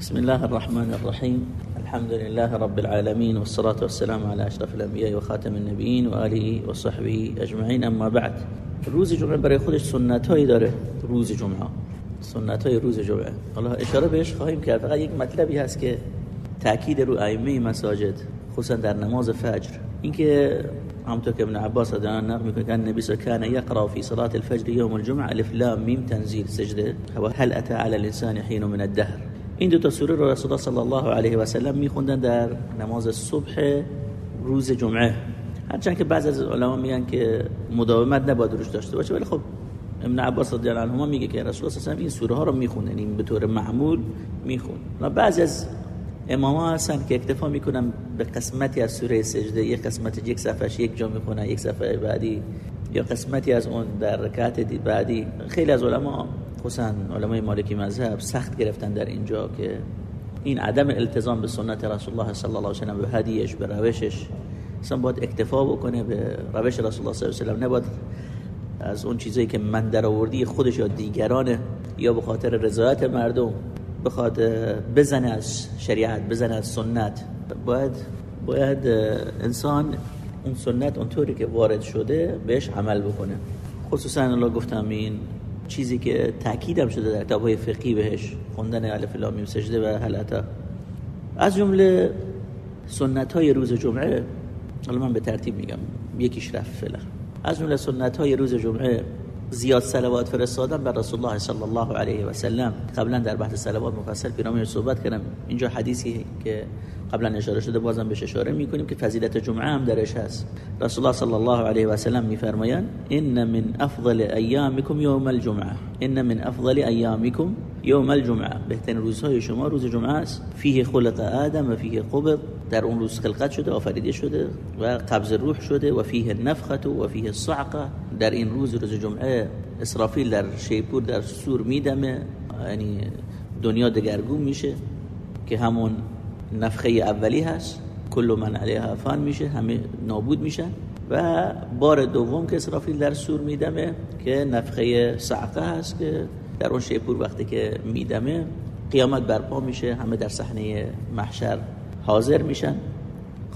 بسم الله الرحمن الرحيم. الحمد لله رب العالمين والصلاة والسلام على أشرف الأنبياء وخاتم النبيين وآله وصحبه أجمعين. أما بعد روز جمعه برای خودش سنت هایی داره. روز جمعه. سنت های روز جمعه. حالا اشاره بهش خواهیم کرد. فقط یک مطلبی هست که تاکید رو ائمه مساجد خصوصا در نماز فجر. اینکه همونطور که ابن عباس رضی الله عنه میگه صلی الله علیه یقرا فی صلاه الفجر یوم الجمعه الف لام میم تنزیل سجده. هل اتى على الانسان حين من الدهر؟ این دو تا سوره رو رسول الله صلی الله علیه و سلم میخوندن در نماز صبح روز جمعه. هرچند که بعضی از علما میگن که مداومت نباید روش داشته باشه ولی خب ابن عباس رضی الله عنهما میگه که رسول الله این سوره ها رو میخوندن این به طور معمول میخون و بعضی از امام ها هستن که اکتفا می‌کنن به قسمتی از سوره سجده یک قسمت یک صفحه یک جا می‌خونن یک صفحه بعدی یا قسمتی از اون در رکعت بعدی. خیلی از علما خصوصا علمای مالکی مذهب سخت گرفتن در اینجا که این عدم التزام به سنت رسول الله صلی الله علیه و سلم به هدیش به روشش اصلا باید اکتفا بکنه به روش رسول الله صلی الله علیه و سلم. نباید از اون چیزایی که من در آوردی خودش یا دیگران یا به خاطر رضایت مردم بخواد بزنه از شریعت بزنه از سنت. باید باید انسان اون سنت اونطوری که وارد شده بهش عمل بکنه. خصوصا الله گفتم این چیزی که تاکیدم شده در کتاب‌های فقهی بهش خوندن الف لام میم سجده و حلتا از جمله سنت های روز جمعه حالا من به ترتیب میگم یکیش رفت فعلا. از جمله سنت های روز جمعه زیاد صلوات فرستادن بر رسول الله صلی الله علیه و سلم. قبلا در بحث صلوات مفصل پیرامون صحبت کردم. اینجا حدیثی که قبلا اشاره شده بازم بهش اشاره می‌کنیم که فضیلت جمعه هم درش هست. رسول الله صلی الله علیه و سلم میفرمایند ان من افضل ایامکم یوم الجمعه. ان من افضل ایامکم یوم الجمعه. بهترین روزهای شما روز جمعه است. فیه خلق آدم و فیه قبض در اون روز خلقت شده آفریده شده و قبض روح شده و فیه النفخه و فیه الصعقه در این روز روز جمعه اسرافیل در شیپور در سور میدمه یعنی دنیا دگرگون میشه که همون نفخه اولی هست. کل من علیها فان میشه همه نابود میشن و بار دوم که اسرافیل در سور میدمه که نفخه صعقه هست که در اون شیپور وقتی که میدمه قیامت برپا میشه همه در صحنه محشر حاضر میشن.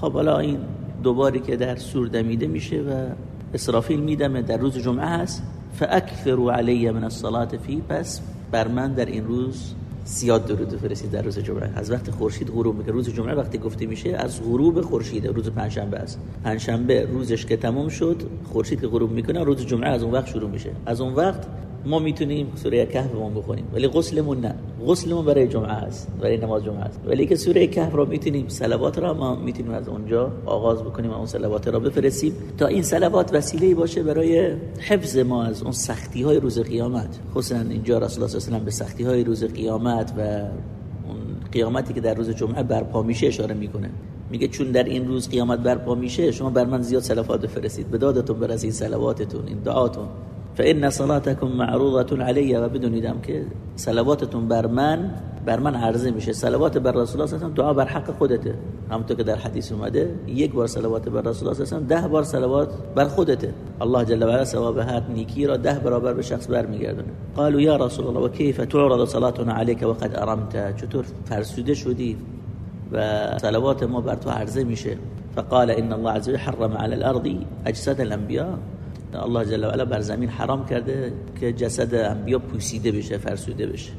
خب حالا این دوباری که در سور دمیده میشه و اسرافیل میدمه در روز جمعه هست. فاکثروا علی من الصلاه فی پس بر من در این روز زیاد درود فرستید در روز جمعه. از وقت خورشید غروب می‌کنه. روز جمعه وقتی گفته میشه از غروب خورشید روز پنجشنبه است. پنجشنبه روزش که تمام شد خورشید که غروب می‌کنه روز جمعه از اون وقت شروع میشه. از اون وقت ما می‌تونیم سوره کهف بخونیم. ولی غسلمون نه. غسلمون برای جمعه است برای نماز جمعه است. ولی که سوره کهف رو می‌تونیم صلوات را ما می‌تونیم از اونجا آغاز بکنیم و اون صلوات را بفرستیم تا این صلوات وسیله باشه برای حفظ ما از اون سختی های روز قیامت. خصوصا اینجا رسول الله صلی به سختی های روز قیامت و اون قیامتی که در روز جمعه برپا میشه اشاره می‌کنه. میگه چون در این روز قیامت برپا میشه شما بر من زیاد صلوات بفرستید. به دادتون برسید صلواتتون این دعاتون. فان صلاتكم معروضه علی و بدونیدم که صلواتتون بر من بر من عرضه میشه. صلوات بر رسول الله صلی دعا بر حق خودته. همونطور که در حدیث اومده یک بار صلوات بر رسول الله صلی ده بار صلوات بر خودته. الله جل و علا ثواب هر نیکی را ده برابر به شخص برمیگردونه. قالوا یا رسول الله و کیف تعرض صلاتنا عليك وقد ارمت؟ چطور فرسوده شدی و صلوات ما بر تو عرضه میشه؟ فقال ان الله عز وجل حرم على الارض اجساد الانبیاء. الله جل و علا بر زمین حرام کرده که جسد انبیا پوسیده بشه فرسوده بشه.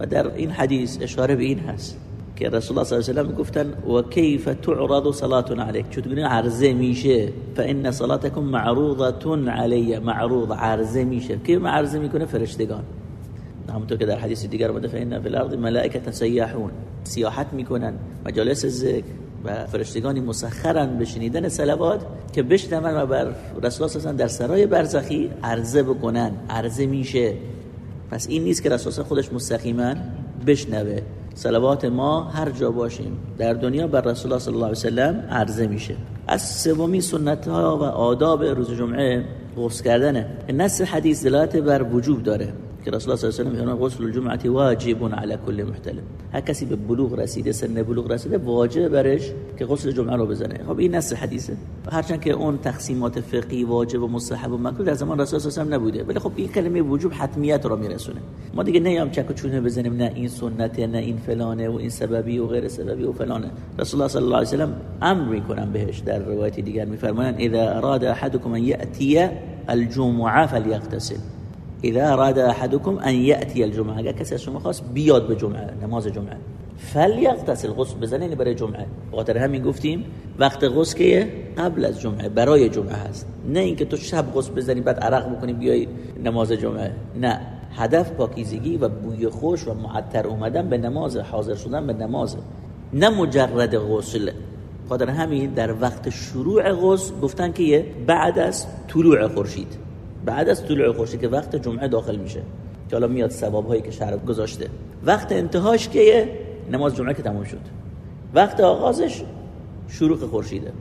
و در این حدیث اشاره به این هست که رسول الله صلی الله علیه و گفتن و کیف تعرض صلاتنا علیک؟ چطور عرضه میشه. فان صلاتکم معروضه علی معروض عرضه میشه کی عرضه می‌کنه؟ فرشتگان. همونطور که در حدیث دیگر اومده فان فی الارض ملائکه سیاحون سیاحت می‌کنن مجالس ذکر و فرشتگانی مسخرن به شنیدن صلوات که بشنون و بر رسول الله در سرای برزخی عرضه بکنن. عرضه میشه. پس این نیست که رسول خودش مستقیما بشنوه. صلوات ما هر جا باشیم در دنیا بر رسول الله صلی الله علیه و سلم عرضه میشه. از سومی سنت ها و آداب روز جمعه غسل کردنه. نص حدیث دلالت بر وجوب داره. که رسول الله صلی الله علیه و آله غسل الجمعه واجب على كل محتلم. هر کسی به بلوغ رسیده سن بلوغ رسیده واجب برش که غسل جمعه رو بزنه. خب این نص حدیثه. هرچند که اون تقسیمات فقهی واجب و مستحب و مکروه در زمان رسول الله نبوده. ولی خب این کلمه وجوب حتمیت رو میرسونه. ما دیگه نیام چک و چونه بزنیم نه این سنته نه این فلانه و این سببی و غیر سببی و فلانه. رسول الله صلی الله علیه و سلم امر می‌کنن بهش. در روایت دیگر میفرمایند اذا اراد احدكم ان یاتی الجمعه فليغتسل اذا اراد احدكم ان یاتی الجمعه اگر کسی از شما خواست بیاد به جمعه نماز جمعه. فلیغتسل غسل بزنه یعنی برای جمعه. خاطر همین گفتیم وقت غسل که قبل از جمعه برای جمعه هست. نه اینکه تو شب غسل بزنی بعد عرق بکنی بیای نماز جمعه. نه. هدف پاکیزگی و بوی خوش و معطر اومدن به نماز حاضر شدن به نماز. نه مجرد غسل. خاطر همین در وقت شروع غسل گفتن که بعد از طلوع خورشید. بعد از طلوع خورشید که وقت جمعه داخل میشه که حالا میاد ثواب هایی که شرع گذاشته. وقت انتهاش که نماز جمعه که تموم شد. وقت آغازش شروع خورشیده.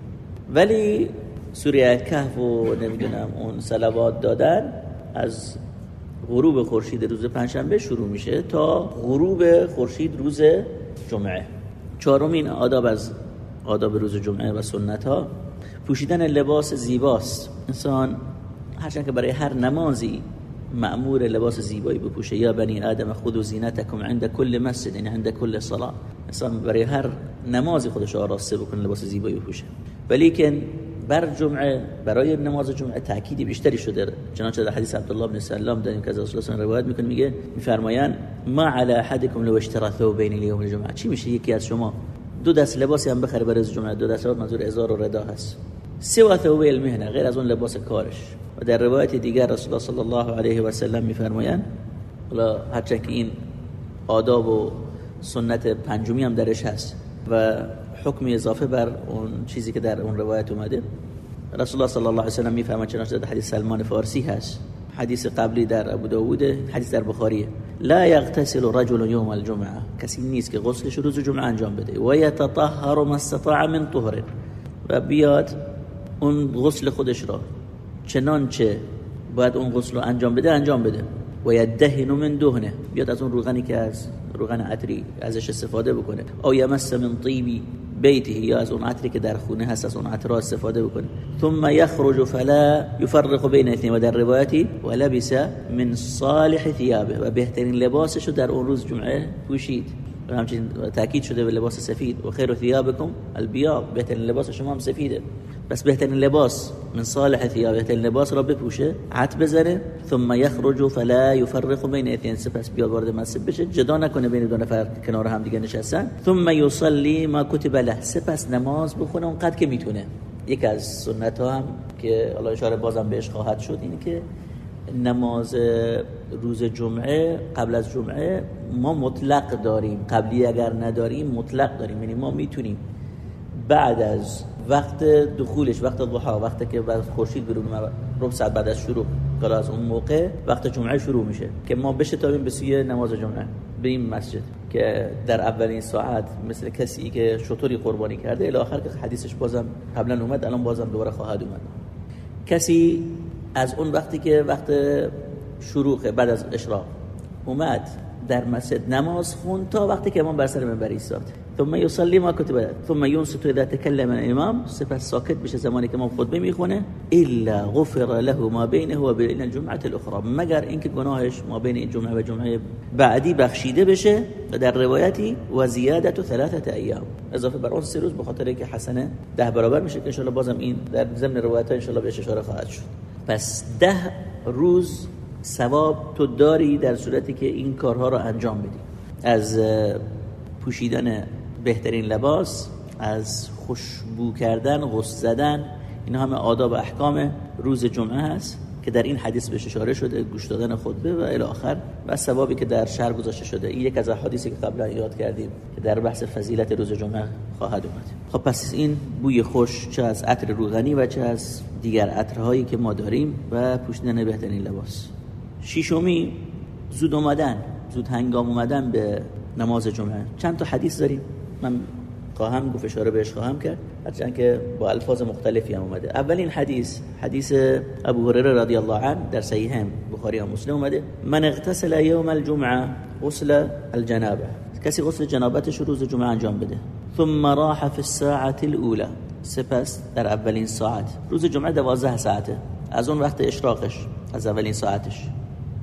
ولی سوره کهف و نمی‌دونم اون صلوات دادن از غروب خورشید روز پنجشنبه شروع میشه تا غروب خورشید روز جمعه. چهارمین آداب از آداب روز جمعه و سنت ها پوشیدن لباس زیباست. انسان هرچند که برای هر نمازی معمور لباس زیبایی بپوشه. یا بنی آدم خود و زینتکم عند کل مسجد یعنی عند کل صلاه انسان برای هر نمازی خودش آراسته بکنه لباس زیبایی بپوشه. ولیکن بر جمعه برای نماز جمعه تأکیدی بیشتری شده. چنانچه در حدیث عبدالله بن سلام داریم که از رسول الله روایت می‌کنه میگه میفرمایند ما علی احدکم لو اشترى ثوبین لیوم الجمعه. چی میشه؟ یکی از شما دو دست لباسی هم بخره برای جمعه دو دست منظور ازار و ردا هست. سوى ثوب المهنه غیر از اون لباس کارش. و در روایت دیگر رسول الله صلی الله علیه و سلم میفرمایند حالا هرچند این آداب و سنت پنجمی هم درش هست و حکم اضافه بر اون چیزی که در اون روایت اومده رسول الله صلی الله علیه و سلم میفرماید چنانچه حدیث سلمان فارسی هست. حدیث قبلی در ابو داوود حدیث در بخاریه لا يغتسل رجل يوم الجمعه. کسی نیست که غسلش روز جمعه انجام بده. و يتطهر ما استطاع من طهر. و بیاد اون غسل خودش را چنانچه باید اون غسل رو انجام بده انجام بده. و یدهن من دهنه. بیاد از اون روغنی که از روغن عطری ازش استفاده بکنه. او یمس من طیبی بیته. یا از اون عطری که در خونه هست از اون عطر استفاده بکنه. ثم یخرج فلا یفرق بین اثنین. و در روایتی و لبس من صالح ثیابه. و بهترین لباسش رو در اون روز جمعه پوشید. و همچنین تاکید شده به لباس سفید. و خیر ثیابکم البیاض بهترین لباس شما هم سفیده. بس بهترین لباس من صالح ثياب بهترین لباس را بپوشه عط بزنه ثم يخرج فلا يفرق بين اثنين سپس بیاد وارد مسجد بشه جدا نکنه بین دو نفر کنار هم دیگه نشستن. ثم يصلي ما كتب له. سپس نماز بخونه اونقدر که می‌تونه. یک از سنت ها هم که الله اشاره بازم بهش خواهد شد اینه که نماز روز جمعه قبل از جمعه ما مطلق داریم. قبلی اگر نداریم مطلق داریم. یعنی ما می‌تونیم بعد از وقت دخولش وقت ضحا وقتی که بعد خورشید برون ربع ساعت بعد از شروع کلا از اون موقع وقت جمعه شروع میشه که ما بشتابیم به سوی نماز جمعه بریم مسجد که در اولین ساعت مثل کسی که شطوری قربانی کرده الی آخر که حدیثش بازم قبلا اومد الان بازم دوباره خواهد اومد. کسی از اون وقتی که وقت شروع بعد از اشراق اومد در مسجد نماز خون تا وقتی که امام بر سر منبر ایستاد. ثم يصلي ما كتب ثم ينصت اذا تكلم الامام سپس ساکت بشه زمانی که امام خطبه می‌خونه الا غفر له ما بينه وبين الجمعه الاخرى مگر اینکه گناهش ما بین این جمعه و جمعه بعدی بخشیده بشه و در روایتی و زیادت ثلاثه ایام. اضافه بر اون سه روز به اینکه حسنه ده برابر میشه که ان بازم این در ضمن روایت ان شاء بهش اشاره خواهد شد. پس ده روز ثواب تو داری در صورتی که این کارها رو انجام بدی. از پوشیدن بهترین لباس از خوشبو کردن غسل زدن اینا همه آداب و احکام روز جمعه هست که در این حدیث بهش اشاره شده گوش دادن خطبه و الی آخر و ثوابی که در شهر گذاشته شده. این یک از احادیثی که قبلا یاد کردیم که در بحث فضیلت روز جمعه خواهد اومد. خب پس این بوی خوش چه از عطر روغنی و چه از دیگر عطرهایی که ما داریم و پوشیدن بهترین لباس. شیشمی زود اومدن زود هنگام اومدن به نماز جمعه. چند تا حدیث داریم. من خواهم گفت اشاره بهش خواهم کرد. هرچند که با الفاظ مختلفی هم اومده. اولین حدیث حدیث ابو هریره رضی الله عنه در صحیح بخاری و مسلم اومده. من اغتسل یوم الجمعه غسل الجنابه. کسی غسل جنابتش روز جمعه انجام بده. ثم راح في الساعه الاولى سپس در اولین ساعت. روز جمعه دوازده ساعته. از اون وقت اشراقش از اولین ساعتش.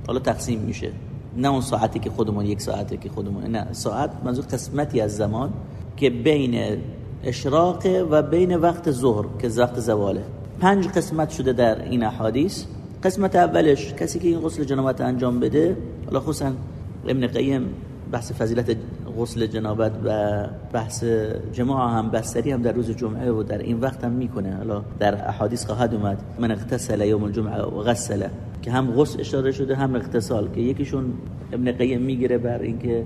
حالا تقسیم میشه. نه اون ساعتی که خودمون یک ساعته که خودمون نه ساعت منظور قسمتی از زمان که بین اشراق و بین وقت ظهر که وقت زواله. پنج قسمت شده در این احادیث. قسمت اولش کسی که این غسل جنابت انجام بده حالا خصوصا ابن قیم بحث فضیلت غسل جنابت و بحث جماع هم بستری هم در روز جمعه و در این وقت هم می‌کنه. حالا در احادیث خواهد اومد. من اغتسل یوم الجمعه و غسل. که هم غسل اشاره شده هم اغتسال که یکیشون ابن قیم می‌گیره بر اینکه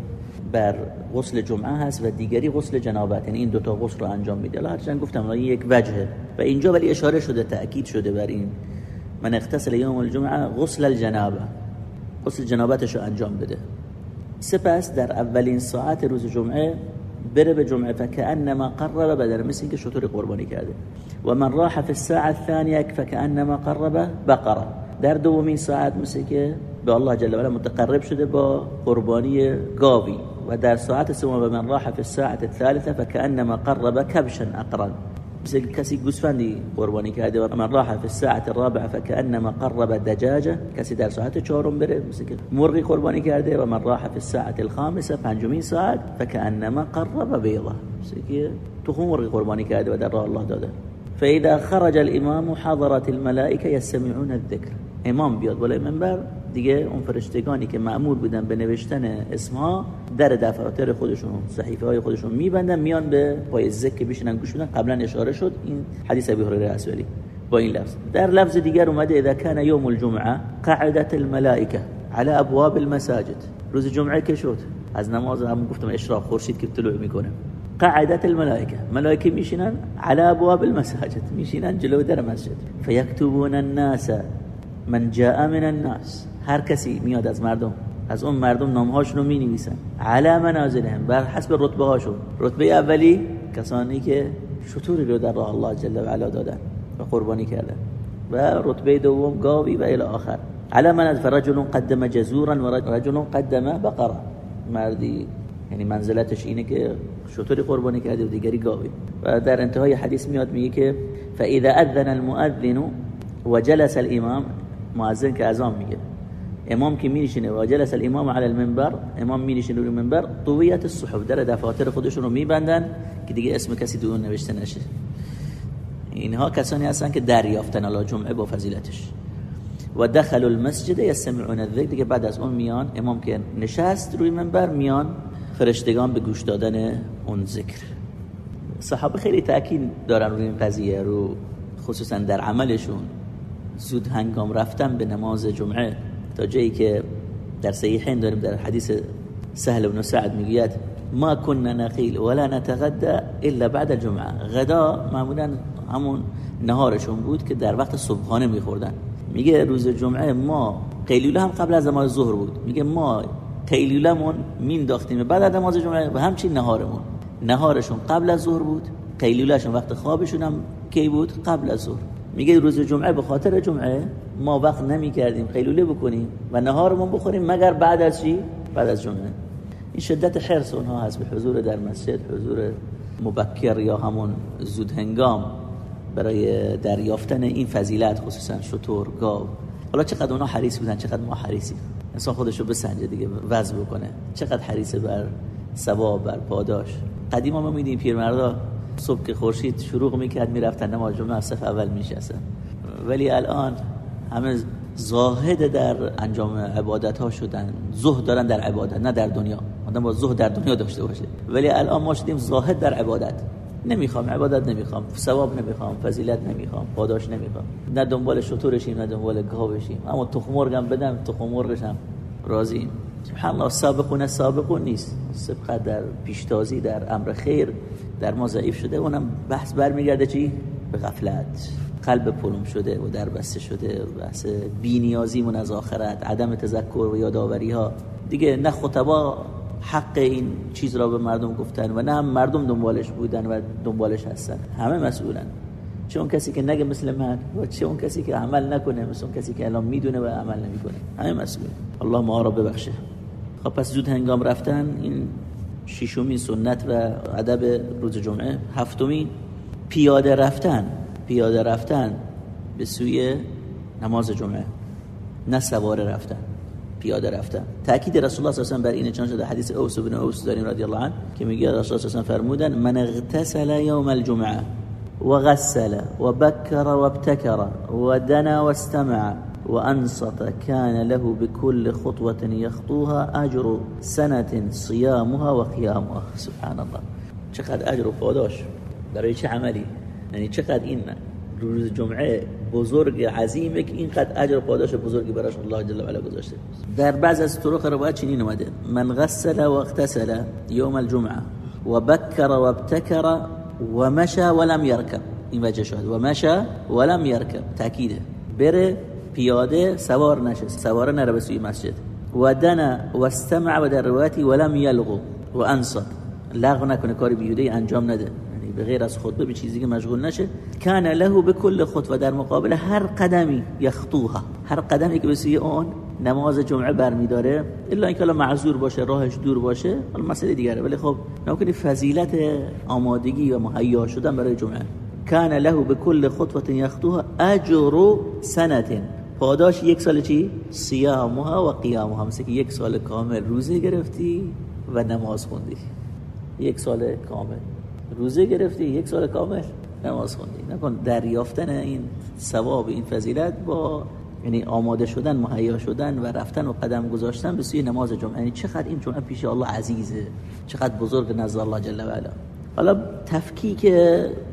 بر غسل جمعه هست و دیگری غسل جنابت. یعنی این دوتا غسل رو انجام میده. هرچند گفتم این یک وجهه و اینجا ولی اشاره شده تأکید شده بر این. من اغتسل یوم الجمعه غسل الجنابه. غسل جنابتش رو انجام بده. سپس در اولین ساعت روز جمعه بره به جمعه فکأنما قرب بدن مثل اینکه شطور قربانی کرده. و من راح فی الساعه الثانیه فکأنما قرب بقره. در دومین ساعت مثل که به الله جل و متقرب شده با قربانی گاوی. و در ساعت سوم من راح فی الساعة الثالثه فكأنما قرب کبشا اقرن مثل کسی گوسفندی قربانی کرده و من راح فی الساعة الرابعه فكأنما قرب دجاجه کسی در ساعت چهارم بره مثل که مرغی قربانی کرده و من راح فی الساعة الخامسه پنجمین ساعت فكأنما قرب بیضه. مثل که تخم مرغی قربانی کرده و در راه الله داده. فإذا خرج الإمام حضرت الملائكه يستمعون الذكر امام بیاد بالای منبر دیگه اون فرشتگانی که معمول بودن به نوشتن اسمها در دفاتر خودشون صحیفه های خودشون میبندن میان به پای ذکر بشینن گوش بدن. قبلا اشاره شد این حدیث ابی هریره اسوری با این لفظ. در لفظ دیگر اومده اذا كان يوم الجمعه قعدت الملائكه على ابواب المساجد. روز جمعه که شد؟ از نماز هم گفتم اشراق خورشید که طلوع می‌کنه. قعدت الملائكه ملائكه میشینن على ابواب المساجد. میشینن جلو در مسجد. فيكتبون الناس من جاء من الناس. هر کسی میاد از مردم از اون مردم نامهاشون رو می نویسن علا منازلهم بر حسب رتبه هاشون رتبه اولی کسانی که شطوری رو در راه الله جل و علا دادن و قربانی کردن. و رتبه دوم گاوی و الى آخر. علا من فرجل قدم جزورا و رجل قدم بقره مردی یعنی منزلتش اینه که شطوری قربانی کرده و دیگری گاوی. و در انتهای حدیث میاد میگه که فاذا اذن المؤذن وجلس الامام مؤذن که اذان میگه. امام که میشینه و جلس الامام علی المنبر امام میشینه روی منبر طویت الصحف در دفاتر خودشون رو میبندن که دیگه اسم کسی دو نوشته نشه. اینها کسانی هستن که دریافتن الله جمعه با فضیلتش. و دخل المسجد یستمعون الذکر دیگه بعد از اون میان امام که نشست روی منبر میان فرشتگان به گوش دادن اون ذکر. صحابه خیلی تاکید دارن روی این قضیه رو خصوصا در عملشون. زود هنگام رفتن به نماز جمعه تا جایی که در صحیحین داریم در حدیث سهل بن سعد می‌گوید ما كنا نقیل ولا نتغدى الا بعد الجمعه. غدا معمولا همون نهارشون بود که در وقت صبحانه میخوردن. میگه روز جمعه ما قیلوله هم قبل از نماز ظهر بود. میگه ما قیلولمون مینداختیم بعد از نماز جمعه و همچین نهارمون. نهارشون قبل از ظهر بود قیلولهشون وقت خوابشون هم کی بود؟ قبل از ظهر. میگه روز جمعه به خاطر جمعه ما وقت نمی کردیم قیلوله بکنیم و نهارمون بخوریم مگر بعد از چی؟ بعد از جمعه. این شدت حرص اونها هست به حضور در مسجد حضور مبکر یا همون زود هنگام برای دریافتن این فضیلت خصوصا شطور گاو حالا چقدر اونها حریص بودن چقدر ما حریصیم. انسان خودشو بسنجه دیگه وضع بکنه. چقدر حریصه بر ثواب بر پاداش. قدیما ما میدیم پیرمردا صبح که خورشید شروع می‌کرد می‌رفتن. نماز جمعه صف اول میشستن ولی الان همه زاهد در انجام عبادت ها شدن. زهد دارن در عبادت نه در دنیا. آدم با زهد در دنیا داشته باشه. ولی الان ما شدیم زاهد در عبادت. نمی‌خوام عبادت نمی‌خوام. ثواب نمی‌خوام فضیلت نمی‌خوام پاداش نمی‌خوام. نه دنبال شطورشیم نه دنبال گاوشیم اما تخم مرغم بدم تخم مرغشم راضی سبحان الله سابقون سابقون نیست. سبقت در پیشتازی در امر خیر. در ما ضعیف شده اونم بحث برمیگرده چی؟ به غفلت. قلب پلم شده و در بسته شده و بحث بینیازیمون از آخرت عدم تذکر و یادآوری ها دیگه نه خطبا حق این چیز را به مردم گفتن و نه هم مردم دنبالش بودن و دنبالش هستن. همه مسئولن. چه اون کسی که نگه مثل من و چه اون کسی که عمل نکنه مثل اون کسی که الان می‌دونه و عمل نمی‌کنه. همه مسئول الله ما را ببخشه. خب پس زود هنگام رفتن این ششمین سنت و ادب روز جمعه. هفتمین پیاده رفتن. پیاده رفتن به سوی نماز جمعه. نه سوار رفتن پیاده رفتن. تاکید رسول الله صلی الله علیه و بر این چند شده حدیث اوس بن اوس داریم رضی الله عنه که میگه رسول الله صلی فرمودن من اغتسل یوم الجمعه وغسل وبكر وابتكر ودنا واستمع وأنصت كان له بكل خطوة يخطوها أجر سنة صيامها وقيامها. سبحان الله. چقدر أجر و پاداش؟ برای چه عملی؟ یعنی چقدر این روز جمعه بزرگ عظیمه که اینقدر أجر و پاداش بزرگی براش الله جل و علا گذاشته. در بعض از طرق روایت چنین اومده. من غسل و اغتسل یوم الجمعه و بکر و ابتکر و مشا ولم یرکب. این وجه شد و مشا ولم یرکب. تأکیده. بره پیاده سوار نشه سوار نره به سوی مسجد. و دنا و استمع و در روایتی ولم یلغو و انصت لغو نکنه کاری بیوده انجام نده. یعنی به غیر از خطبه به چیزی که مشغول نشه. کان له به کل خطبه در مقابل هر قدمی یخطوها. هر قدمی که به سوی اون نماز جمعه برمیداره. الا اینکه الان معذور باشه راهش دور باشه حالا مسئله دیگره. ولی خب نکنی فضیلت آمادگی و مهیا شدن برای جمعه. کان له به کل خطوه یخطوها اجر سنه پاداش یک سال چی؟ صیامها و قیامها. مثل که یک سال کامل روزه گرفتی و نماز خوندی. یک سال کامل روزه گرفتی یک سال کامل نماز خوندی. نکن دریافتن این ثواب این فضیلت با یعنی آماده شدن مهیا شدن و رفتن و قدم گذاشتن به سوی نماز جمعه. یعنی چقدر این جمعه پیش الله عزیزه. چقدر بزرگ نزد الله جل و علا. حالا تفکیک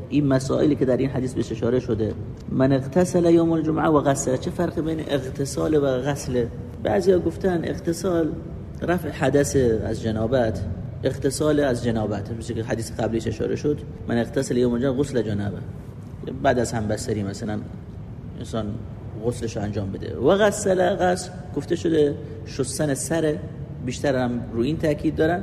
این مسائلی که در این حدیث بهش اشاره شده من اغتسل یوم الجمعه و غسل چه فرق بین اغتسال و غسل؟ بعضیا گفتن اغتسال رفع حدث از جنابت اغتسال از جنابت مثل که حدیث قبلیش اشاره شد من اغتسل یوم الجمعه غسل جنابه. بعد از هم بستری مثلا انسان غسلش انجام بده. و غسل غسل گفته شده شستن سر بیشتر هم رو این تاکید دارن.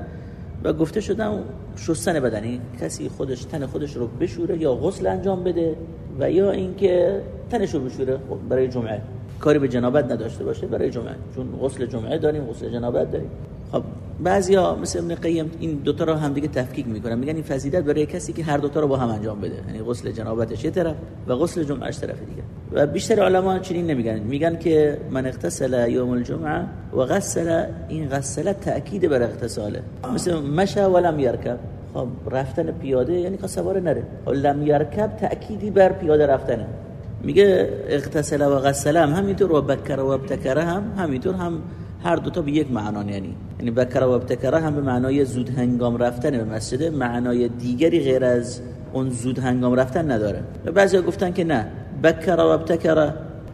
و گفته شدن شستن بدنی کسی خودش تن خودش رو بشوره یا غسل انجام بده و یا اینکه تنش رو بشوره برای جمعه. کاری به جنابت نداشته باشه برای جمعه. چون غسل جمعه داریم غسل جنابت داریم. خب بعضیا مثل ابن قیم این دوتا رو هم دیگه تفکیک می‌کنن. میگن این فضیلت برای کسی که هر دوتا رو با هم انجام بده. یعنی غسل جنابتش یه طرف و غسل جمعهش طرف دیگه. و بیشتر علما چنین نمیگن. میگن که من اغتسل یوم الجمعه و غسل این غسل تاکید بر اغتساله. مثل مشى ولم يركب خب رفتن پیاده یعنی که سوار نره. لم يركب تاکیدی بر پیاده رفتنه. میگه اغتسل و غسل هم همینطور و بکر و ابتکر هم همینطور هم هر دوتا به یک معنا یعنی یعنی بکر و ابتکر هم به معنای زود هنگام رفتن به مسجد معنای دیگری غیر از اون زود هنگام رفتن نداره. و بعضی گفتن که نه بکر و ابتکر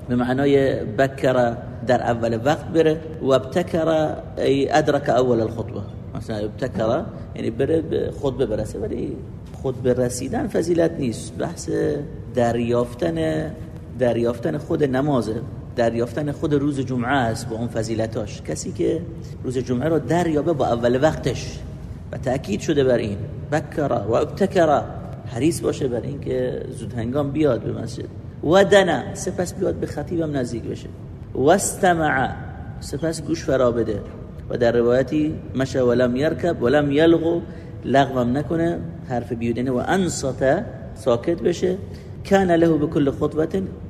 به معنای بکر در اول وقت بره و ابتکر ای ادرک اول الخطبه. مثلا ابتکر یعنی بره به خطبه برسه ولی خطبه رسیدن فضیلت نیست. بحث دریافتن دریافتن خود نمازه. دریافتن خود روز جمعه است با اون فضیلتاش. کسی که روز جمعه رو دریابه با اول وقتش. و تأکید شده بر این. بکر و ابتکر. حریص باشه بر این که زود هنگام بیاد به مسجد. و دنا سپس بیاد به خطیبم نزدیک بشه. و استمع سپس گوش فرا بده. و در روایتی مشى ولم يركب ولم يلغو لغوم نکنه. حرف بیودنه. و انصت. ساکت بشه. کان له به کل خطوه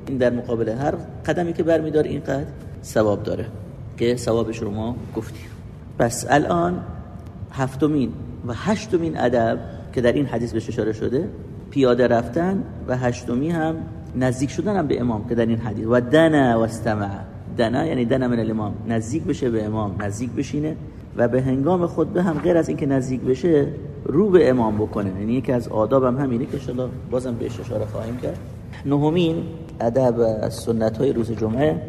این در مقابل هر قدمی که برمیدار اینقدر ثواب داره که ثوابش رو ما گفتیم پس الان هفتمین و هشتمین ادب که در این حدیث بهش اشاره شده پیاده رفتن و هشتمی هم نزدیک شدن هم به امام که در این حدیث. و دنا و استمع. دنا یعنی دنا من الامام. نزدیک بشه به امام نزدیک بشینه و به هنگام خطبه هم غیر از اینکه نزدیک بشه رو به امام بکنه. یعنی یکی از آداب هم همینه که شلا بازم بهش اشاره خواهیم کرد. نهمین ادب سنت های روز جمعه.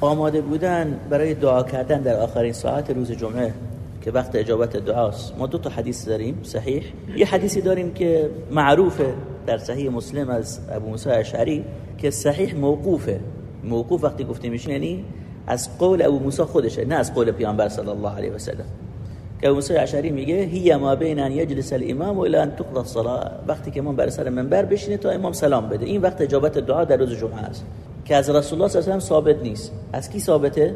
آماده بودن برای دعا کردن در آخرین ساعت روز جمعه که وقت اجابت دعاست. ما دو تا حدیث داریم صحیح. یه حدیثی داریم که معروفه در صحیح مسلم از ابو موسی اشعری که صحیح موقوفه. موقوف وقتی گفتیم میشه یعنی از قول ابو موسی خودشه نه از قول پیامبر صلی الله علیه و سلم. که موسی اشعری میگه هی ما بین ان یجلس الامام و الى ان تقضى الصلاه وقتی که امام بر سر منبر بشینه تا امام سلام بده این وقت اجابت دعا در روز جمعه است که از رسول الله صلی الله علیه ثابت نیست از کی ثابته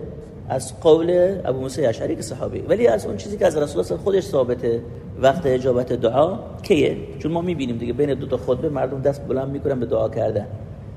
از قول ابو موسی اشعری که صحابی ولی از اون چیزی که از رسول الله خودش ثابته وقت اجابت دعا کیه چون ما می‌بینیم دیگه بین دو تا خطبه مردم دست بلند می‌کنن به دعا کردن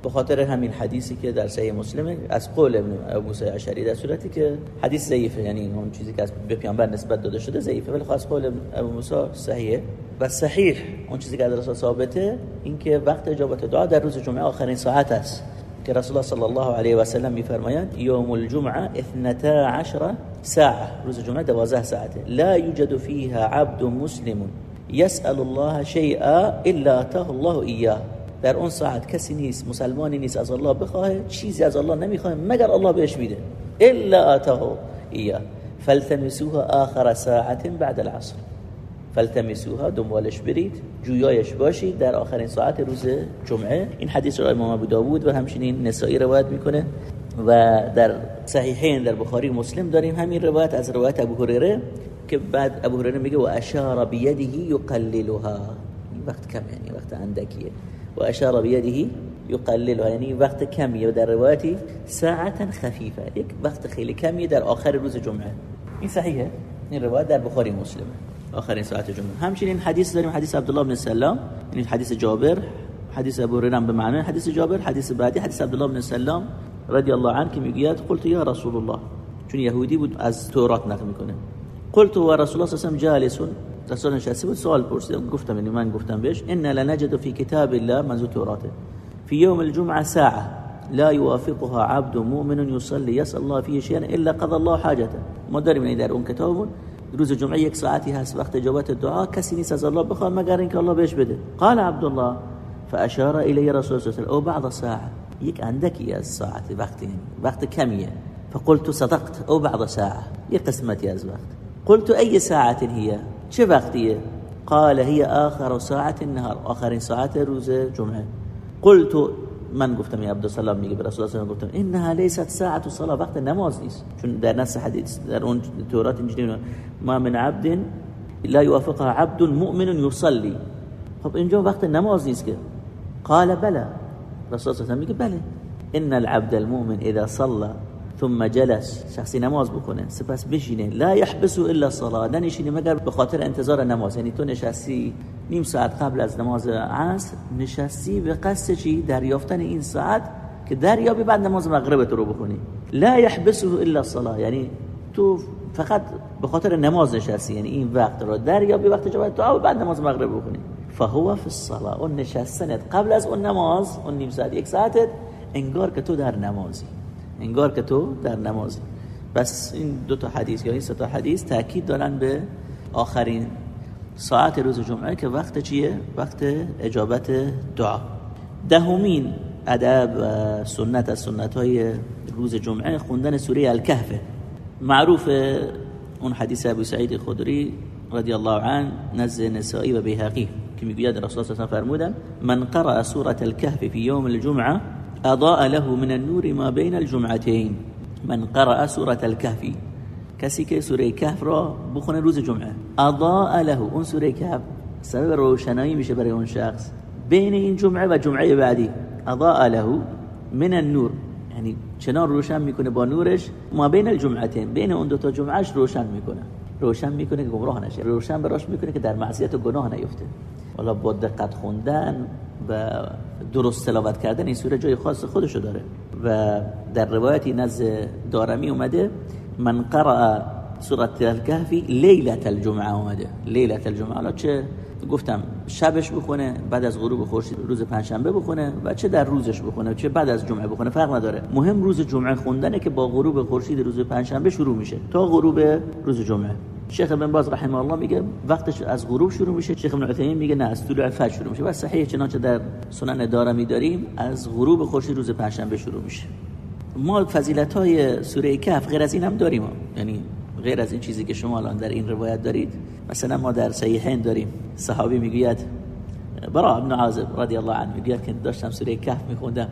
به خاطر همین حدیثی که در صحیح مسلم از قول ابن موسی اشعری در صورتی که حدیث ضعیفه یعنی اون چیزی که از به پیامبر نسبت داده شده ضعیفه ولی خاص قول ابو موسی صحیحه. و صحیح اون چیزی که از رسول ثابته این که وقت اجابت دعا در روز جمعه آخرین ساعت است. که رسول الله صلی الله علیه و سلم میفرمایند یوم الجمعه 12 ساعه روز جمعه 12 ساعته. لا یوجد فيها عبد مسلم يسأل الله شيئا الا اتاه الله اياه در اون ساعت کسی نیست مسلمانی نیست از الله بخواه چیزی از الله نمی‌خواه مگر الله بهش میده. الا اتاه اياه فالتمسوها آخر ساعت بعد العصر. فلتمسوها دنبالش برید جویایش باشید در آخرین ساعت روز جمعه. این حدیث رو امام ابو داوود و همچنین نسائی روایت می‌کنه. و در صحیحین در بخاری مسلم داریم همین روایت از روایت ابو هریره که بعد ابو هریره میگه و اشار بیده یقللها وقت کم یعنی وقت اندکیه. و اشار بیده یعنی وقت کمیه و در روایتی ساعتا خفیفه. یک وقت خیلی کمیه در آخر روز جمعه. این صحیحه. این روایت در بخاری مسلمه آخرین ساعت جمعه. همچنین حدیث داریم حدیث عبدالله بن سلام این حدیث جابر حدیث ابو هریره به معنی حدیث جابر حدیث بعدی حدیث عبدالله بن سلام رضی الله عنه که می‌گوید قلت یا رسول الله. چون یهودی بود از تورات نقل می‌کنه. قلت و رسول الله صلی الله علیه و رسول نشسته بود سوال پرسید گفتم یعنی من گفتم بهش ان لنجد في كتاب الله منذ توراته في يوم الجمعه ساعه لا يوافقها عبد مؤمن يصلي يسأل الله فيه شيئا الا قضى الله حاجته. ما داریم در اون کتابمون. روز جمعه یک ساعتی هست وقت اجابت دعا. کسی نیست از الله بخواد مگر اینکه الله بهش بده. قال عبدالله فاشار الی رسول الله او بعض ساعه یک اندکی از ساعت وقتی وقت کمیه. فقلت صدقت او بعض ساعه یک قسمتی از وقت. قلت ای ساعت هي؟ چه وقتیه؟ قال هي آخر ساعة النهار آخرین ساعت روز جمعه. قلت من گفتم یا عبدالسلام میگه به رسول الله گفتم انها لیست ساعت الصلاه وقت نماز نیست. چون در نص حدیث در اون تورات اینجوری ما من عبد لا يوافقها عبد مؤمن يصلي خب اینجا وقت نماز نیست که. قال بلا. رسول الله میگه بله. ان العبد المؤمن اذا صلى ثم جلس. شخصی نماز بکنه. سپس بشینه. لا يحبسه الا الصلاه نشینه مگر به خاطر انتظار نماز. یعنی تو نشستی نیم ساعت قبل از نماز عصر نشستی به قصد چی؟ دریافتن این ساعت که دریابی بعد نماز مغرب تو رو بخونی لا يحبسه الا الصلاه یعنی تو فقط به خاطر نماز نشستی. یعنی این وقت رو دریابی وقت جواب تو بعد نماز مغرب بخونی فهو فی الصلاه اون نشستنت قبل از اون نماز اون نیم ساعت یک ساعتت انگار که تو در نمازی. انگار که تو در نمازی بس این دو تا حدیث یا این سه تا حدیث تاکید دارن به آخرین ساعت روز جمعه که وقت چیه؟ وقت اجابت دعا. دهمین ادب و سنت از سنت های روز جمعه خوندن سوره الکهف. معروف اون حدیث ابو سعید خدری رضی الله عنه نزد نسائی و بیهقی که می‌گوید رسول الله فرمودن من قرأ سوره الكهف في يوم الجمعه اضاء له من النور ما بين الجمعتين. من قرأ سوره الكهف. کسی که سوره کهف را بخونه روز جمعه. اضاء له. اون سوره کهف سبب روشنایی میشه برای اون شخص. بین این جمعه و جمعه بعدی. اضاء له من النور. یعنی چنان روشن می‌کنه با نورش ما بین الجمعتين بین اون دو تا جمعهش روشن می‌کنه. روشن می‌کنه که گمراه نشه. روشن براش می‌کنه که در معصیت و گناه نیفته. حالا با دقت خوندن و درست تلاوت کردن این سوره جای خاص خودشو داره. و در روایتی نزد دارمی اومده من قرأ سوره الكهف لیلة الجمعه اومده. لیلة الجمعه حالا چه گفتم شبش بخونه بعد از غروب خورشید روز پنجشنبه بخونه و چه در روزش بخونه چه بعد از جمعه بخونه فرق نداره. مهم روز جمعه خوندنه که با غروب خورشید روز پنجشنبه شروع میشه. تا غروب روز جمعه. شیخ ابن باز رحمه الله میگه وقتش از غروب شروع میشه. شیخ ابن عثیمین میگه نه از طلوع فجر شروع میشه. و صحیح چنانچه در سنن دارمی داریم از غروب خورشید روز پنجشنبه شروع میشه. ما فضیلت های سوره کهف غیر از این هم داریم. یعنی غیر از این چیزی که شما الان در این روایت دارید. مثلا ما در صحیحین داریم. صحابی می‌گوید برا ابن عازب رضی الله عنه. می‌گوید که داشتم سوره کهف میخوندم.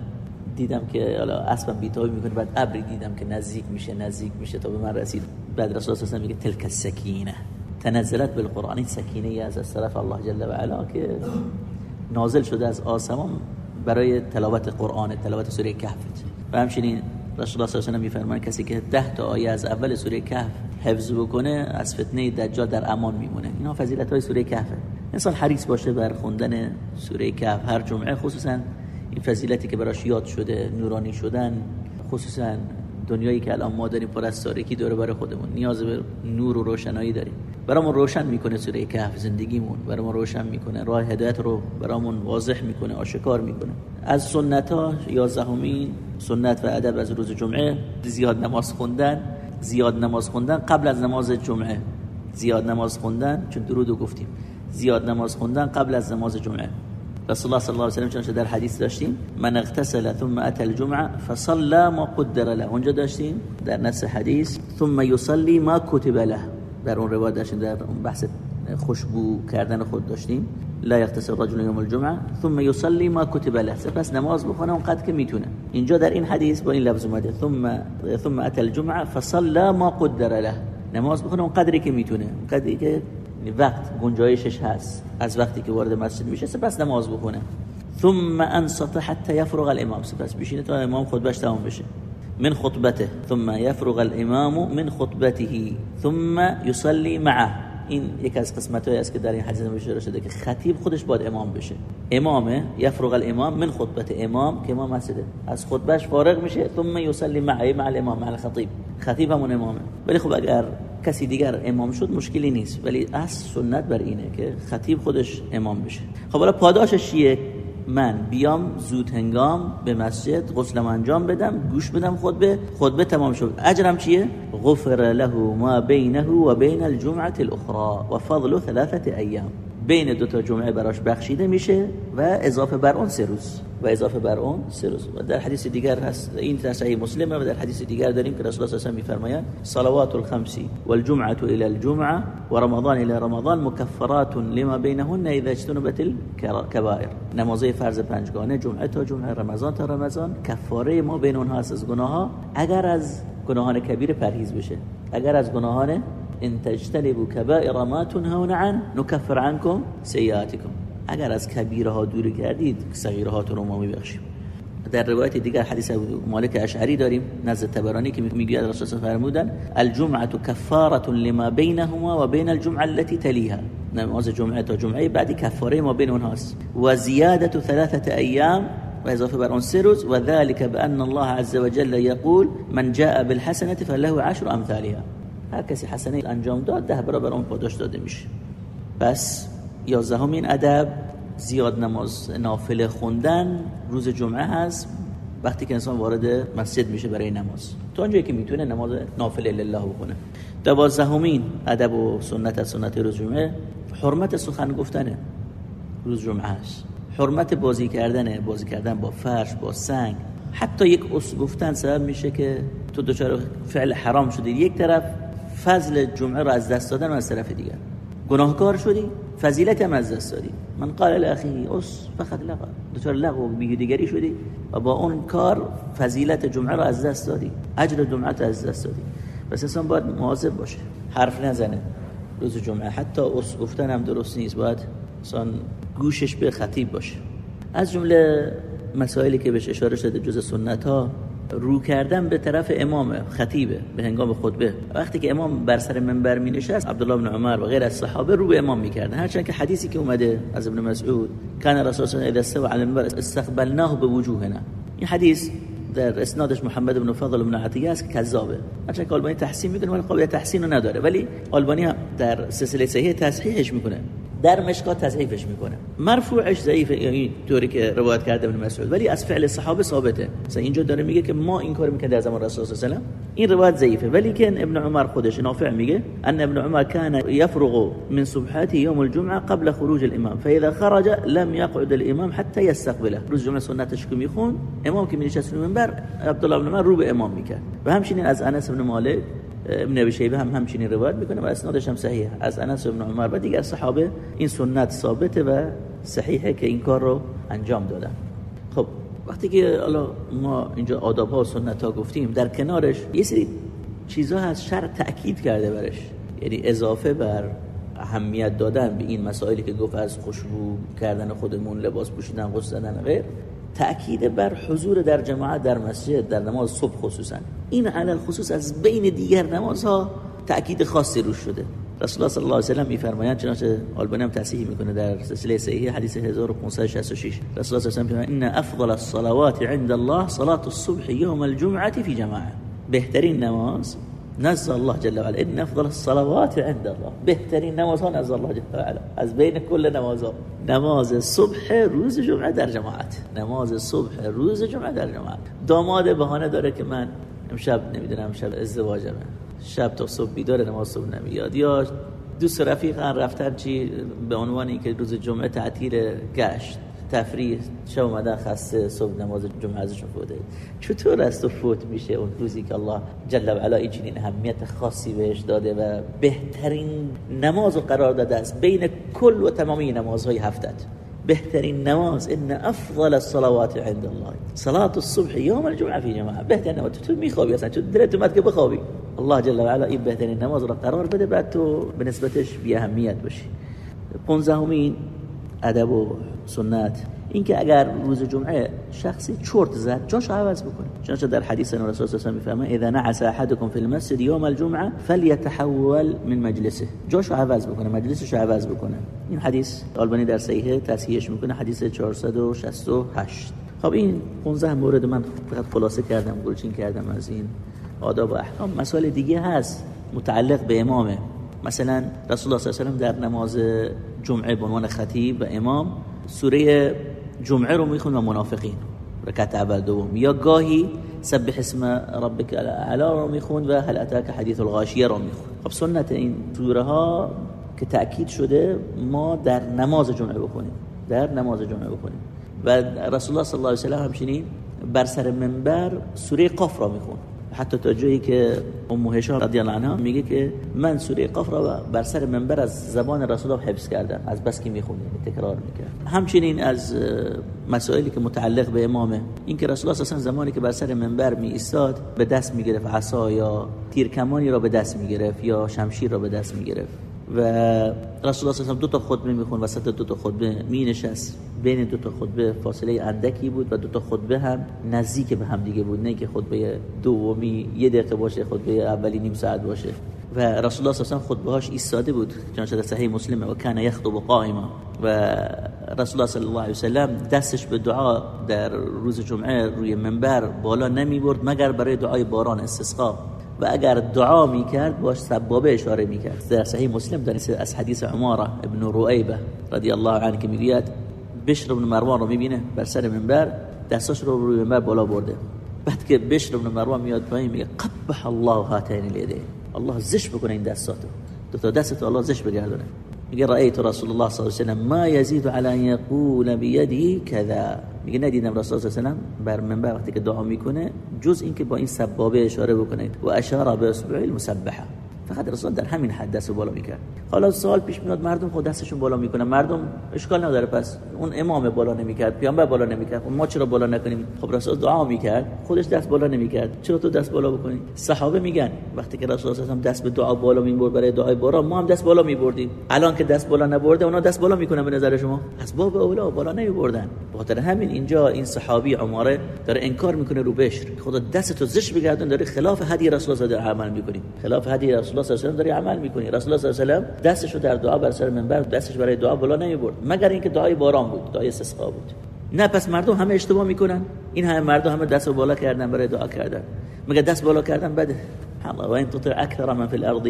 دیدم که حالا اسبم بیتابی می‌کنه بعد ابری دیدم که نزدیک میشه نزدیک میشه. تا به من رسید. بعد رسول الله میگه تلک السکینه. تنزلت بالقرآن. سکینه از طرف الله جل و علا که نازل شده از آسمان برای تلاوت قرآن تلاوت سوره کهف. و همچنین رسول الله صلی الله علیه و کسی که ده تا آیه از اول سوره کهف حفظ بکنه از فتنه دجال در امان میمونه. اینا فضیلت های سوره کهفه انسان حریص باشه بر خوندن سوره کهف هر جمعه خصوصا این فضیلتی که براش یاد شده نورانی شدن خصوصا دنیایی که الان ما داریم پر از تاریکی دور بر خودمون. نیاز به نور و روشنایی داریم. برامون روشن می‌کنه سوره کهف زندگیمون. برامون روشن می‌کنه. راه هدایت رو برامون واضح می‌کنه آشکار می‌کنه. از سنت ها یازدهمین سنت و ادب از روز جمعه زیاد نماز خوندن. زیاد نماز خوندن قبل از نماز جمعه. زیاد نماز خوندن چون درودو گفتیم. زیاد نماز خوندن قبل از نماز جمعه. رسول الله صلی الله علیه و سلم در حدیث داشتیم من اغتسل ثم اتى الجمعه فصلى ما قدر له. اونجا داشتیم در نص حدیث ثم يصلي ما كتب له. در اون روایت داشتیم در اون بحث خوشبو کردن خود داشتیم لا يغتسل الرجل يوم الجمعه ثم يصلي ما كتب له. سپس نماز بخونه اون قد که می‌تونه. اینجا در این حدیث با این لفظ اومده ثم ثم اتى الجمعه فصلى ما قدر له. نماز بخونه اون قدری که می‌تونه قدری که وقت گنجایشش هست از وقتی که وارد مسجد میشه سپس نماز بخونه. ثم انصت حتى يفرغ الامام. سپس بشینه تا امام خطبهش تمام بشه. من خطبته. ثم يفرغ الامام من خطبته. ثم يصلي معه. این یکی از قسمت است که در این حدیث اشاره شده که خطیب خودش باید امام بشه. امامه یفرغ الامام من خطبت امام که امام مسجده. از خطبهش فارغ میشه. ثم يصلي معه مع الامام مع الخطيب خطیب همون امامه. ولی خب اگر کسی دیگر امام شد مشکلی نیست ولی اصل سنت بر اینه که خطیب خودش امام بشه. خب حالا پاداشش چیه؟ من بیام زود هنگام به مسجد غسلم انجام بدم گوش بدم خطبه خطبه تمام شد. اجرم چیه؟ غفر له ما بینه و بین الجمعه الاخرى و فضل ثلاثه ایام. بین دو تا جمعه براش بخشیده میشه و اضافه بر اون سه روز. و اضافه بر اون سه روز. و در حدیث دیگر هست. این در صحیح مسلمه و در حدیث دیگر داریم که رسول الله صلی الله علیه و صلوات الخمس والجمعه الى الجمعه ورمضان الى رمضان مكفرات لما بينهن اذا اجتنبت الكبائر. نمازه فرض پنجگانه جمعه تا جمعه رمضان تا رمضان. کفاره ما بین اونها هست از گناه ها اگر از گناهان کبیر پرهیز بشه اگر از گناهان إن تجتنبوا كبائر ما تنهون عن نكفر عنكم سيئاتكم. اگر از کبیره ها دور کردید صغیره هاتون رو ما میبخشیم. در روایت دیگر حدیث مالک اشعری داریم نزد تبرانی که میگوید رسول الله فرمودن الجمعة کفارة لما بینهما و بین الجمعة التي تلیها. نماز جمعه تا جمعه بعدی کفاره ما بین اونهاست و زیادة ثلاثة ایام و اضافه بر اون سه روز و ذلك بأن الله عز وجل يقول من جاء بالحسنة فله عشر أمثالها. هر کسی حسنه انجام داد ده برابر اون پاداش داده میشه. پس یازدهمین ادب زیاد نماز نافله خوندن روز جمعه هست وقتی که انسان وارد مسجد میشه برای نماز. تا اونجایی که می‌تونه نماز نافله لله بخونه. دوازدهمین ادب و سنت از سنت روز جمعه حرمت سخن گفتنه. روز جمعه هست. حرمت بازی کردنه بازی کردن با فرش با سنگ. حتی یک اس گفتن سبب میشه که تو دچار فعل حرام شدی. یک طرف فضل جمعه رو از دست دادن و از طرف دیگر. گناهکار شدی فضیلت هم از دست دادی. من قال لاخیه اس فقد لغا دچار لغو و دیگری شدی و با اون کار فضیلت جمعه رو از دست دادی. اجر جمعه رو از دست دادی. پس انسان باید مواظب باشه. حرف نزنه. روز جمعه. حتی اس گفتن هم درست نیست. باید انسان گوشش به خطیب باشه. از جمله مسائلی که بهش اشاره شده جز سنت ها رو کردن به طرف امام خطیبه به هنگام خطبه. وقتی که امام بر سر منبر می نشست عبدالله بن عمر و غیر از صحابه رو به امام می‌کردن. هرچند که حدیثی که اومده از ابن مسعود کان رسول الله اذا استوى على المنبر استقبلناه بوجوهنا این حدیث در اسنادش محمد بن فضل بن عطیه است کذابه. هرچند که آلبانی تحسین می‌کنه ولی قابلیت تحسین رو نداره. ولی آلبانی در سلسله صحیح تصحیحش می‌کنه. در مشکات تضعیفش می‌کنه. مرفوعش ضعیفه یعنی طوری که روایت کرده ابن مسعود. ولی از فعل صحابه ثابته. مثلا اینجا داره میگه که ما این کارو می‌کنه در زمان رسول الله صلی این روایت ضعیفه. ولی که ابن عمر خودش نافع میگه ان ابن عمر كان يفرغ من صبحاته يوم الجمعه قبل خروج الامام. فاذا خرج لم يقعد الامام حتى يستقبله روز جمعه سنتش که میخون امام که میشه منبر عبدالله بن عمر رو به امام می‌کرد. و همچنین از انس بن مالک ابن ابی شیبه هم همچنین روایت می‌کنه و اسنادش هم صحیحه از انس بن عمر و دیگر صحابه این سنت ثابته و صحیحه که این کار رو انجام دادن. خب وقتی که حالا ما اینجا آداب ها و سنت ها گفتیم در کنارش یه سری چیزها هست شرع تاکید کرده برش. یعنی اضافه بر اهمیت دادن به این مسائلی که گفت از خوشبو کردن خودمون لباس پوشیدن غسل زدن غیر. تأکید بر حضور در جماعت در مسجد در نماز صبح خصوصا. این علل خصوص از بین دیگر نمازها تأکید خاصی روش شده. رسول الله صلی الله علیه و سلم میفرمایند چنانچه آلبانی هم تصحیح می‌کنه در سلسله صحیح حدیث 1566 رسول الله صلی الله علیه و ان افضل الصلوات عند الله صلاه الصبح يوم الجمعه في جماعه بهترین نماز نزد الله جل وعلا. ان افضل الصلوات عند الله. بهترین نماز ها نزد الله جل وعلا. از بین کل نماز ها نماز صبح روز جمعه در جماعت. نماز صبح روز جمعه در جماعت. داماد بهانه داره که من امشب نمی‌دونم شب ازدواجمه. شب تا صبح بیدار نماز صبح نمیاد. یا دوست رفیق رفتن چی؟ به عنوان اینکه روز جمعه تعطیل گشت. تفریح شب اومدن خسته صبح نماز جمعه ازشون فوته چطور است و فوت میشه اون روزی که الله جل و علا این اهمیت خاصی بهش داده و بهترین نماز و قرار داده است بین کل و تمامی نمازهای هفتت بهترین نماز ان افضل الصلوات عند الله. صلاه الصبح يوم الجمعه في جماعه بهترین نماز. تو میخوابی اصلا؟ تو دلت اومد که بخوابی. الله جل و علا این بهترین نماز را قرار بده بعد تو به نسبتش بی اهمیت باشی. 15 ادب و سنت. اینکه اگر روز جمعه شخصی چرت زد جاش عوض بکنه. چنانچه در حدیث رسول الله صلی الله علیه و اذا نعس احدكم في المسجد يوم الجمعه فليتحول من مجلسه. جاشو عوض بکنه مجلسش عوض بکنه. این حدیث آلبانی در صحیح تصحیحش می‌کنه حدیث 468 خب این 15 مورد من فقط خلاصه کردم گلچین کردم از این آداب و احکام. مسائل دیگه هست متعلق به امامه. مثلا رسول الله صلی الله علیه و در نماز جمعه به عنوان خطیب و امام سوره جمعه رو میخون و منافقین. رکعت اول دوم. یا گاهی سبح اسم ربک الاعلا رو میخون و هل اتاک حدیث الغاشیه رو میخون خب سنت این سوره ها که تاکید شده ما در نماز جمعه بکنیم در نماز جمعه بکنیم و رسول الله صلی الله علیه و سلم همچنین بر سر منبر سوره قاف را میخون حتی تا جایی که ام هشام رضی الله عنها میگه که من سوره قاف را بر سر منبر از زبان رسول الله حفظ کردم. از بس که می‌خونه تکرار می‌کرد. همچنین از مسائلی که متعلق به امامه این که رسول الله اصلا زمانی که بر سر منبر می ایستاد به دست می‌گرفت عصا یا تیرکمانی را به دست می‌گرفت یا شمشیر را به دست می‌گرفت. و رسول الله صلی دو تا خطبه میخون وسط دو تا خطبه می نشست بین دو تا خطبه فاصله اندکی بود و دو تا خطبه هم نزدیک به هم دیگه بود نه که خطبه دومی یه دقیقه باشه خطبه اولی نیم ساعت باشه. و رسول الله صلی الله خطبه هاش ایستاده بود چون در صحیح مسلمه و کان یخطب قائما. و رسول الله صلی الله علیه و سلم دستش به دعا در روز جمعه روی منبر بالا نمی برد مگر برای دعای باران استسقا. و اگر دعا می‌کرد باش سبابه اشاره می‌کرد. در صحیح مسلم در از حدیث عماره ابن رؤیبه رضی الله عنه که می‌گوید بشر ابن مروان رو می‌بینه بر سر منبر دستاش رو روی منبر بالا برده. بعد که بشر ابن مروان میاد پایین میگه قبح الله هاتین الیدین. الله زش بکنه این دستاتو. دو تا دستت الله زش بگردونه. میگه رأیت رسول الله صلی الله علیه و سلم ما یزید علی ان یقول بیده کذا میگه ندیدم رسول الله صلی الله علیه و سلم بر منبر وقتی که دعا می‌کنه جز اینکه با این سبابه اشاره بکنه و اشاره به اصبع المسبحه فقط رسول در همین حد دست بالا می‌کرد. حالا سوال پیش میاد مردم خود دستشون بالا می‌کنن. مردم اشکال نداره پس اون امام بالا نمی‌کرد پیامبر بالا نمی‌کرد. ما چرا بالا نکنیم؟ خب رسول دعا می‌کرد خودش دست بالا نمی‌کرد. چرا تو دست بالا بکنی؟ صحابه میگن وقتی که رسول هم دست به دعا بالا می‌برد برای دعای باران ما هم دست بالا میبردیم. الان که دست بالا نبرده اونا دست بالا می‌کنن به نظر شما؟ از باب اولا بالا نمیبردن. خاطر همین اینجا این صحابی عماره داره انکار می‌کنه رو بشر. خدا دست تو زش بگردون داره خلاف هدی رسول الله عمل می‌کنی. خلاف هدی رسول الله صلی الله علیه و داری عمل می‌کنی. رسول الله صلی الله علیه و دستش رو در دعا بر سر منبر دستش برای دعا بالا نمی‌برد مگر اینکه دعای باران بود دعای استسقا بود. نه پس مردم همه اشتباه می‌کنن. این همه مردم همه دست بالا کردن برای دعا کردن. مگر دست بالا کردن؟ بده الله و این تطع اکثر من فی الارض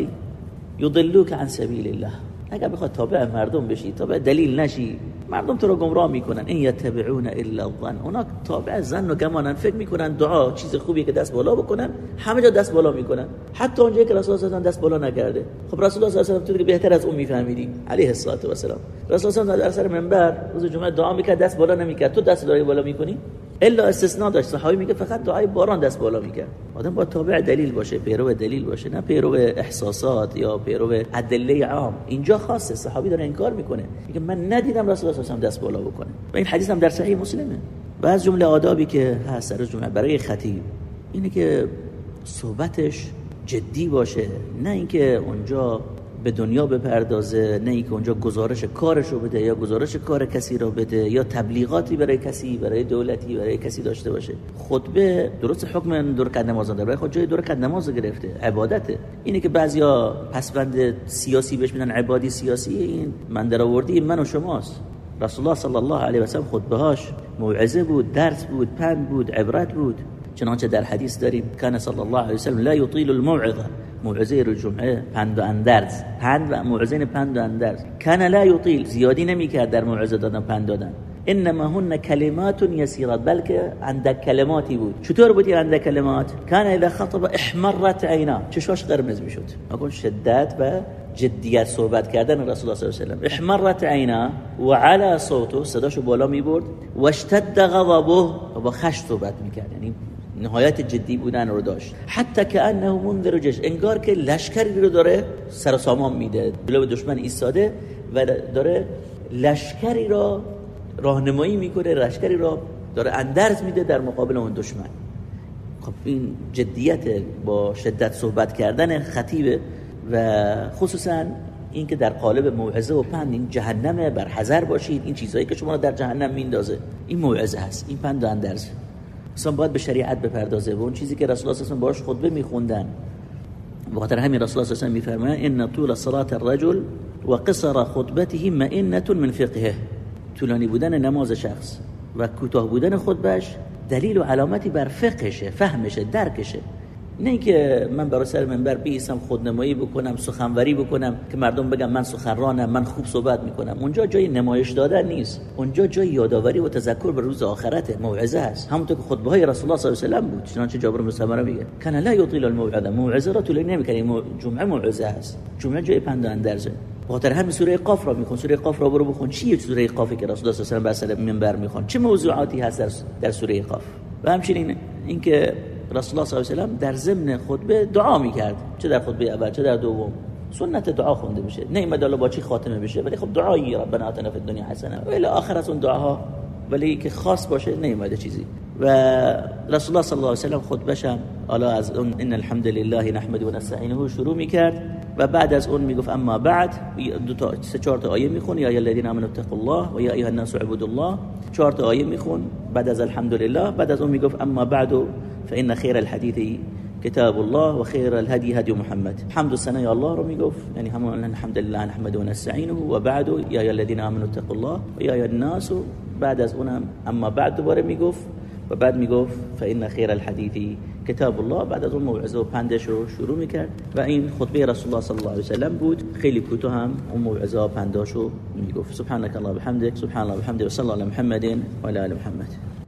یضلوک عن سبیل الله. اگر بخواد تابع مردم بشی تابع دلیل نشی مردم تو رو گمراه می‌کنن. این یتبعون الا الظن. اونا تابع زن و گمانن. فکر می‌کنن دعا چیز خوبیه که دست بالا بکنن همه جا دست بالا می‌کنن. حتی اونجایی که رسول الله دست بالا نکرده. خب رسول الله صلی الله علیه و تو بهتر از اون میفهمیدی. علیه الصلاه و السلام رسول الله در سر منبر روز جمعه دعا می‌کرد دست بالا نمی‌کرد. تو دست داری بالا می‌کنی؟ الا استثناء داشت. صحابی میگه فقط دعای باران دست بالا می‌کرد. آدم با تابع دلیل باشه پیرو دلیل باشه نه پیرو احساسات یا پیرو ادله عام. اینجا خاصه صحابی داره انکار می‌کنه. میگه من ندیدم رسول الله صلی دست بالا بکنه. و این حدیث هم در صحیح مسلمه. و از جمله آدابی که هست در جمعه برای خطیب اینه که صحبتش جدی باشه. نه اینکه اونجا به دنیا بپردازه نه اینکه اونجا گزارش کارش رو بده یا گزارش کار کسی رو بده یا تبلیغاتی برای کسی برای دولتی برای کسی داشته باشه. خطبه درست حکم دور کد نماز داره خود جای دور کد نماز گرفته عبادته. اینه که بعضیا پسوند سیاسی بهش میدن عبادی سیاسی این من در آوردی من و شماست. رسول الله صلی الله علیه و سلم خطبهاش موعظه بود درس بود پند بود عبرت بود. چنانچه در حدیث داریم کان صلی الله علیه و سلم لا یطیل الموعظه موعظه رو جمعه پند و اندرز. پند و موعظه پند و اندرز. کان لا یطیل. زیادی نمی‌کرد در موعظه دادن پند دادن. انما هن کلمات یسیرات بلکه اندک کلماتی بود. چطور بود این کلمات؟ کان اذا خطب احمرت عیناه. چشاش قرمز می‌شد. اون شدت و جدیت صحبت کردن رسول الله صلی الله علیه و احمرت عینا و علا صوته. صداشو بالا می‌برد. و اشتد غضبه. و با خشم صحبت می‌کرد. یعنی نهایت جدی بودن رو داشت. حتی که انه منذر جش انگار که لشکری رو داره سر سامان میده. جلو دشمن ایستاده و داره لشکری را راهنمایی می‌کنه لشکری را داره اندرز میده در مقابل اون دشمن. خب این جدیت با شدت صحبت کردن خطیبه و خصوصا اینکه در قالب موعظه و پند این جهنمه بر حذر باشید این چیزهایی که شما رو در جهنم میندازه این موعظه هست. این پند و اصلا باید به شریعت بپردازه. و اون چیزی که رسول الله صلی باش خطبه میخوندن. به خاطر همین رسول الله صلی میفرمایند ان طول صلاه الرجل و قصر خطبته مئنه من فقهه. طولانی بودن نماز شخص و کوتاه بودن خطبهش دلیل و علامتی بر فقهشه فهمشه درکشه. نه اینکه من برای سر منبر بیسم خودنمایی بکنم سخنوری بکنم که مردم بگم من سخنرانم من خوب صحبت می‌کنم. اونجا جای نمایش دادن نیست. اونجا جای یادآوری و تذکر به روز آخرت موعظه است. همونطور که خطبه های رسول الله صلی الله علیه و بود. چنانچه جابر بن سمره میگه کان لا یطیل الموعظه. موعظه را طولانی نمی‌کنه جمعه موعظه است. جمعه جای پند اندرزه خاطر همین سوره قاف را میخون. سوره قاف را برو بخون. چیه سوره قافی که رسول الله صلی الله علیه و آله منبر میخون چه موضوعاتی هست در سوره قاف؟ و همچنین اینکه رسول الله صلی الله علیه و در ضمن خطبه دعا می‌کرد. چه در خطبه اول چه در دوم. سنت دعا خونده بشه نه ایمد با چی خاتمه بشه ولی خب دعایی ربنا آتنا فی الدنیا حسنه. و الی آخر از اون دعاها ولی که خاص باشه نیومده چیزی. و رسول الله صلی الله علیه و سلم خطبهش هم حالا از اون ان الحمد لله نحمد و نستعینه شروع می‌کرد و بعد از اون می‌گفت اما بعد دو تا سه چهار تا آیه میخون یا الذين امنوا اتقوا الله و یا ایها الناس اعبدوا الله چهار تا آیه میخون بعد از الحمدلله بعد از اون می‌گفت اما بعد فان خیر الحديث كتاب الله وخير الهدي هدي محمد حمد السنه يا الله رو می‌گفت یعنی همون الحمد لله نحمد و نستعینه و بعد یا یا الذين امنوا اتقوا الله و یا الناس بعد از اونم اما بعد دوباره می‌گفت و بعد می‌گفت فان خیر الحديث کتاب الله بعد از اون موعظه و پندش رو شروع می‌کرد و این خطبه رسول الله صلی الله علیه و سلم بود خیلی کوتاه هم اون موعظه و پنداشو می‌گفت سبحانك الله بحمدك سبحان الله بحمده و صلی الله علی محمد و علی محمد